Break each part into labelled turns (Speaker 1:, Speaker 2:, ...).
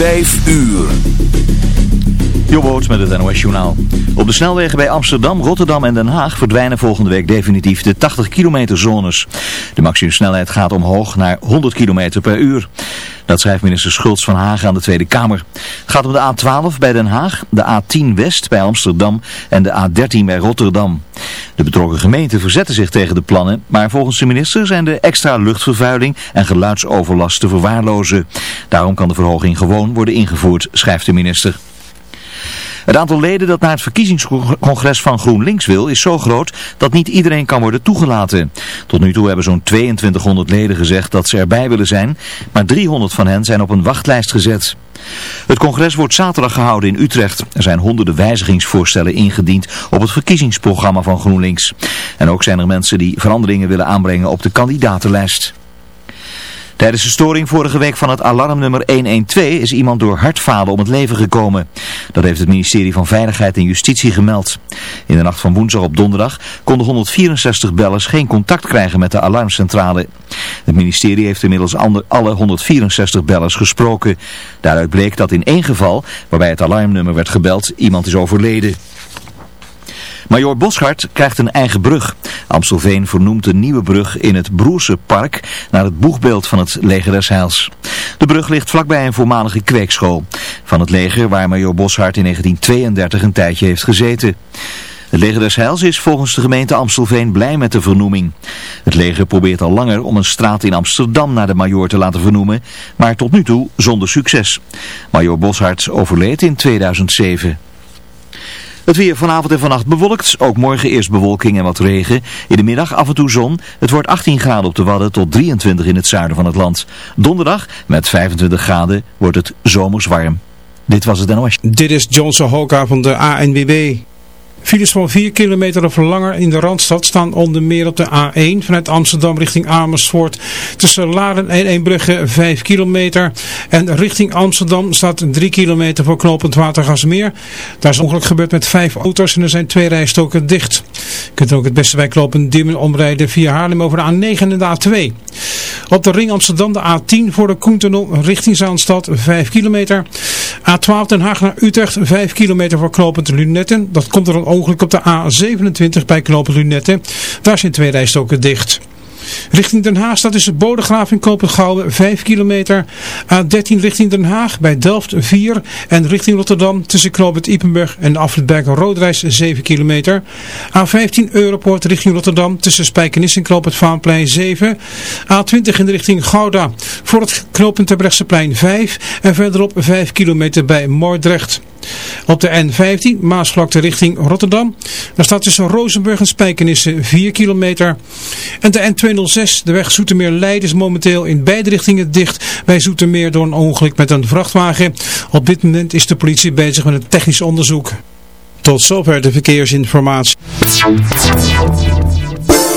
Speaker 1: Vijf uur.
Speaker 2: Jobboot met het NOS Journaal. Op de snelwegen bij Amsterdam, Rotterdam en Den Haag verdwijnen volgende week definitief de 80 kilometer zones. De maximumsnelheid gaat omhoog naar 100 km per uur. Dat schrijft minister Schultz van Haag aan de Tweede Kamer. Het gaat om de A12 bij Den Haag, de A10 West bij Amsterdam en de A13 bij Rotterdam. De betrokken gemeenten verzetten zich tegen de plannen, maar volgens de minister zijn de extra luchtvervuiling en geluidsoverlast te verwaarlozen. Daarom kan de verhoging gewoon worden ingevoerd, schrijft de minister. Het aantal leden dat naar het verkiezingscongres van GroenLinks wil is zo groot dat niet iedereen kan worden toegelaten. Tot nu toe hebben zo'n 2200 leden gezegd dat ze erbij willen zijn, maar 300 van hen zijn op een wachtlijst gezet. Het congres wordt zaterdag gehouden in Utrecht. Er zijn honderden wijzigingsvoorstellen ingediend op het verkiezingsprogramma van GroenLinks. En ook zijn er mensen die veranderingen willen aanbrengen op de kandidatenlijst. Tijdens de storing vorige week van het alarmnummer 112 is iemand door hartfalen om het leven gekomen. Dat heeft het ministerie van Veiligheid en Justitie gemeld. In de nacht van woensdag op donderdag konden 164 bellers geen contact krijgen met de alarmcentrale. Het ministerie heeft inmiddels alle 164 bellers gesproken. Daaruit bleek dat in één geval, waarbij het alarmnummer werd gebeld, iemand is overleden. Major Boschart krijgt een eigen brug. Amstelveen vernoemt een nieuwe brug in het Broerse Park naar het boegbeeld van het leger des Heils. De brug ligt vlakbij een voormalige kweekschool van het leger waar Major Boschart in 1932 een tijdje heeft gezeten. Het leger des Heils is volgens de gemeente Amstelveen blij met de vernoeming. Het leger probeert al langer om een straat in Amsterdam naar de major te laten vernoemen, maar tot nu toe zonder succes. Major Boshart overleed in 2007. Het weer vanavond en vannacht bewolkt. Ook morgen eerst bewolking en wat regen. In de middag af en toe zon. Het wordt 18 graden op de Wadden tot 23 in het zuiden van het land. Donderdag met 25 graden wordt het zomers warm. Dit was het NOS.
Speaker 3: Dit is Johnson Hoka van de ANWB. Files van 4 kilometer of langer in de Randstad staan onder meer op de A1 vanuit Amsterdam richting Amersfoort. Tussen Laren en Eembrugge 5 kilometer. En richting Amsterdam staat 3 kilometer voor knooppunt Watergasmeer. Daar is ongeluk gebeurd met 5 auto's en er zijn twee rijstoken dicht. Je kunt ook het beste bij knooppunt Diemen omrijden via Haarlem over de A9 en de A2. Op de ring Amsterdam de A10 voor de Koentunnel richting Zaanstad 5 kilometer. A12 Den Haag naar Utrecht 5 kilometer voor knooppunt Lunetten. Dat komt er een ongeluk op de A27 bij knooppunt Lunetten. Daar zijn twee rijstoken dicht. Richting Den Haag staat tussen Bodegraaf en Kopengouden 5 kilometer. A13 richting Den Haag bij Delft 4. En richting Rotterdam tussen Knoopend Ipenburg en Afritberg Roodreis 7 kilometer. A15 Europoort richting Rotterdam tussen Spijkenis en Knoopend Vaanplein 7. A20 in de richting Gouda voor het Knoopend Terbrechtseplein 5. En verderop 5 kilometer bij Moordrecht. Op de N15 Maasvlakte richting Rotterdam. Daar staat tussen Rozenburg en Spijkenissen 4 kilometer. En de N206, de weg Zoetermeer-Leiden is momenteel in beide richtingen dicht bij Zoetermeer door een ongeluk met een vrachtwagen. Op dit moment is de politie bezig met een technisch onderzoek. Tot zover de verkeersinformatie.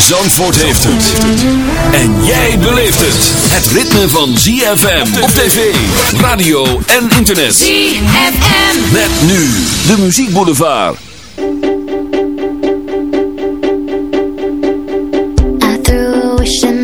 Speaker 4: Zandvoort heeft het. En jij beleeft het. Het ritme van ZFM op tv, radio en internet.
Speaker 5: ZFM.
Speaker 4: Met nu de muziekboulevard.
Speaker 6: I threw a wish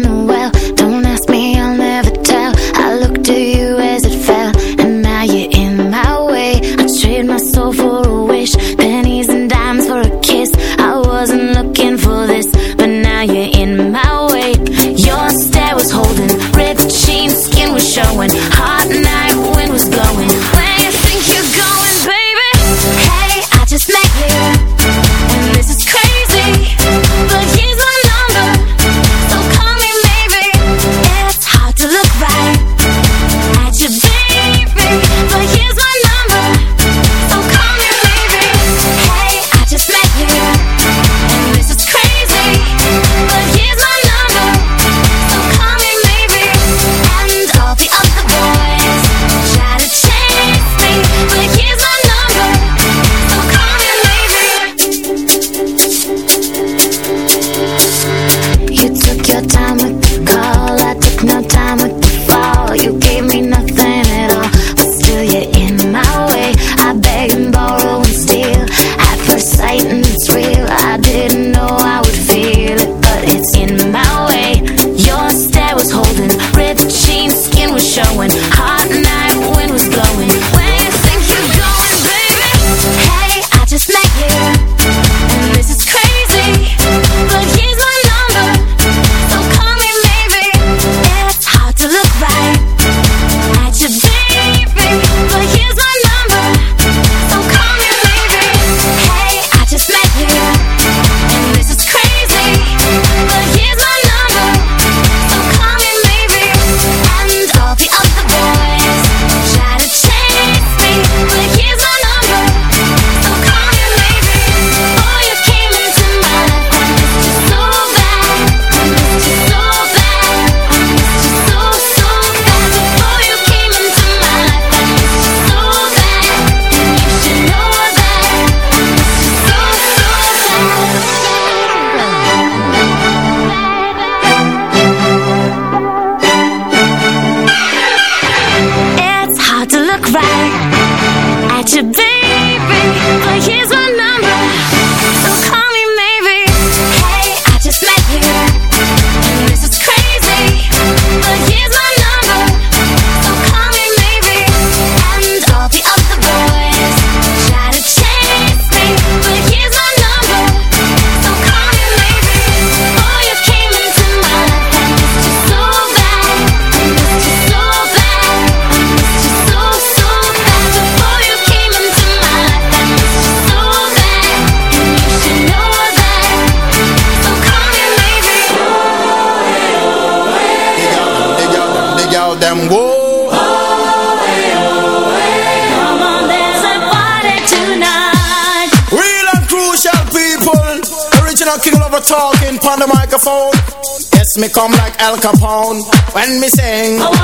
Speaker 6: me come
Speaker 7: like Al Capone when me sing.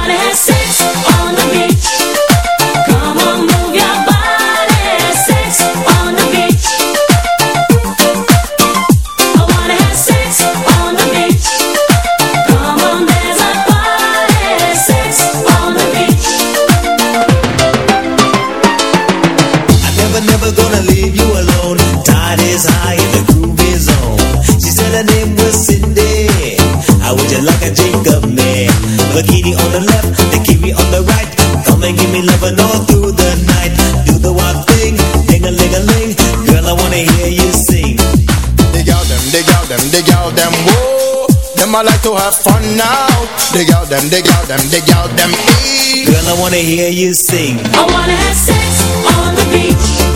Speaker 6: them, the
Speaker 7: gal them, whoa. Them I like to have fun now. The gal them, the gal them, the gal them.
Speaker 8: Girl, I wanna hear you sing.
Speaker 6: I wanna have sex on the beach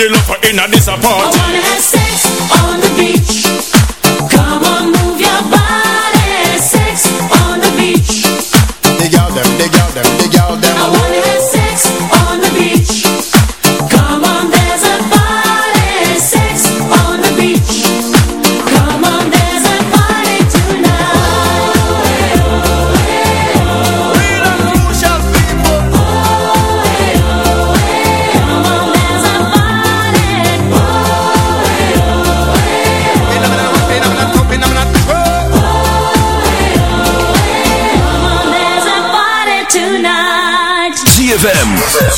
Speaker 6: the
Speaker 5: lover
Speaker 6: I
Speaker 5: party.
Speaker 6: wanna have sex on the beach.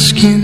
Speaker 7: asking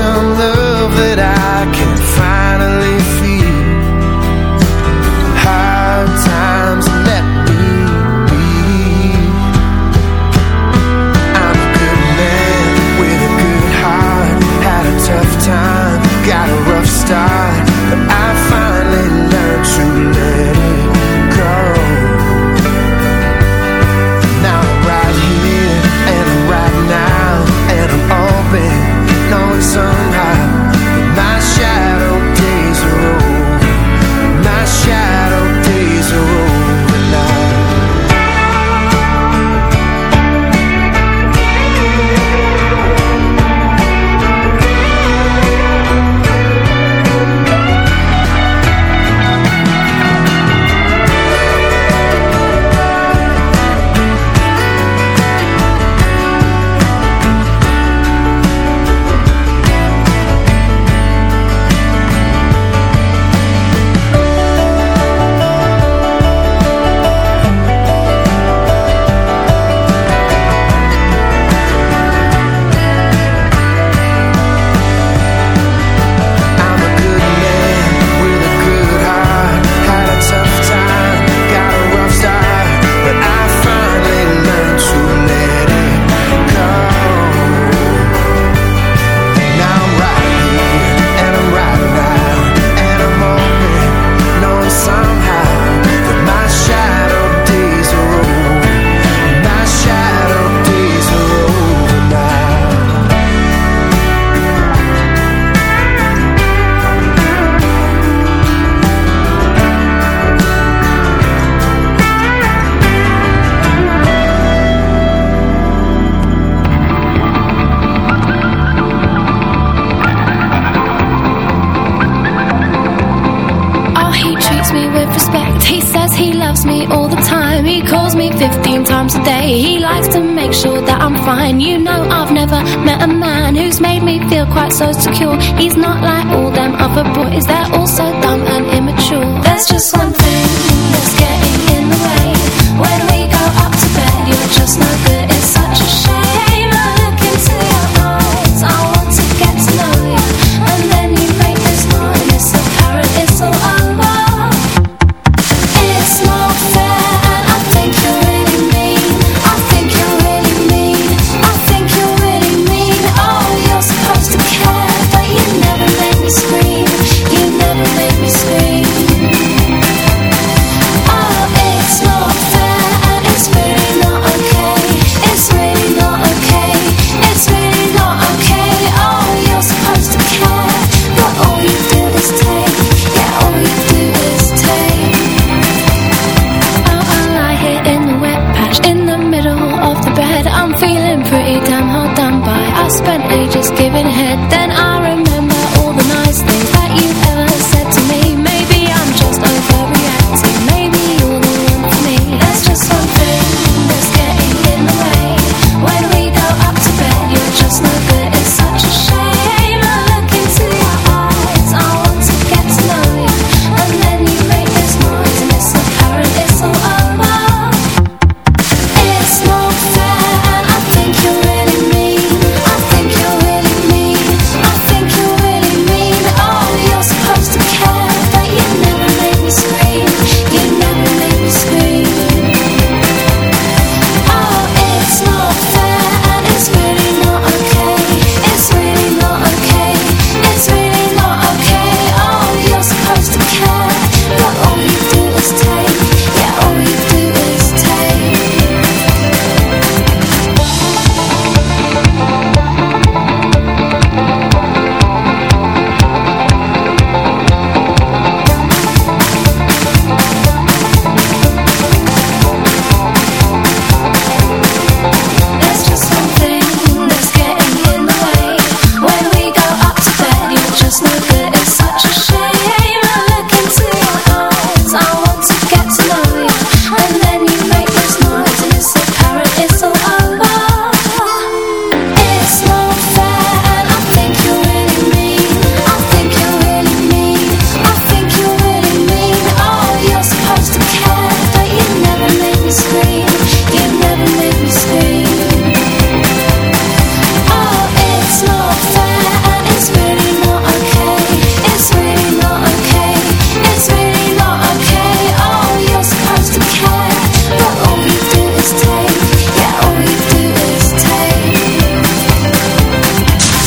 Speaker 7: some
Speaker 9: love that I can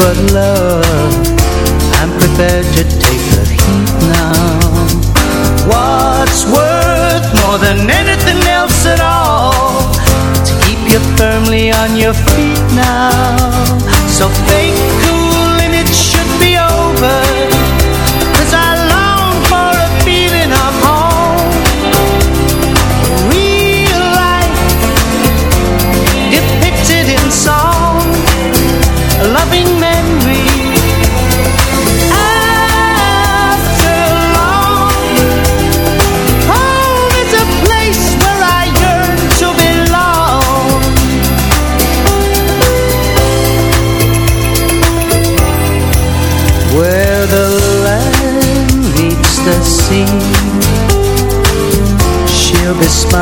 Speaker 10: but love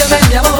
Speaker 11: Escúchame, mi.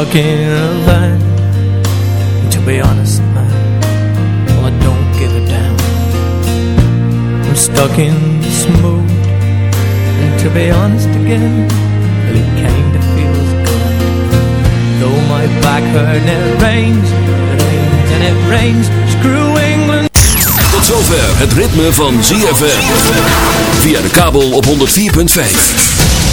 Speaker 11: stuck in a line To be honest, man, well, I don't give a damn. I'm stuck in this mood. And to be honest again, well, it kinda feels good. Though my back hurt and it rains, it rains and it rains. Screw England.
Speaker 4: Tot zover het ritme van ZFM Via de kabel op 104.5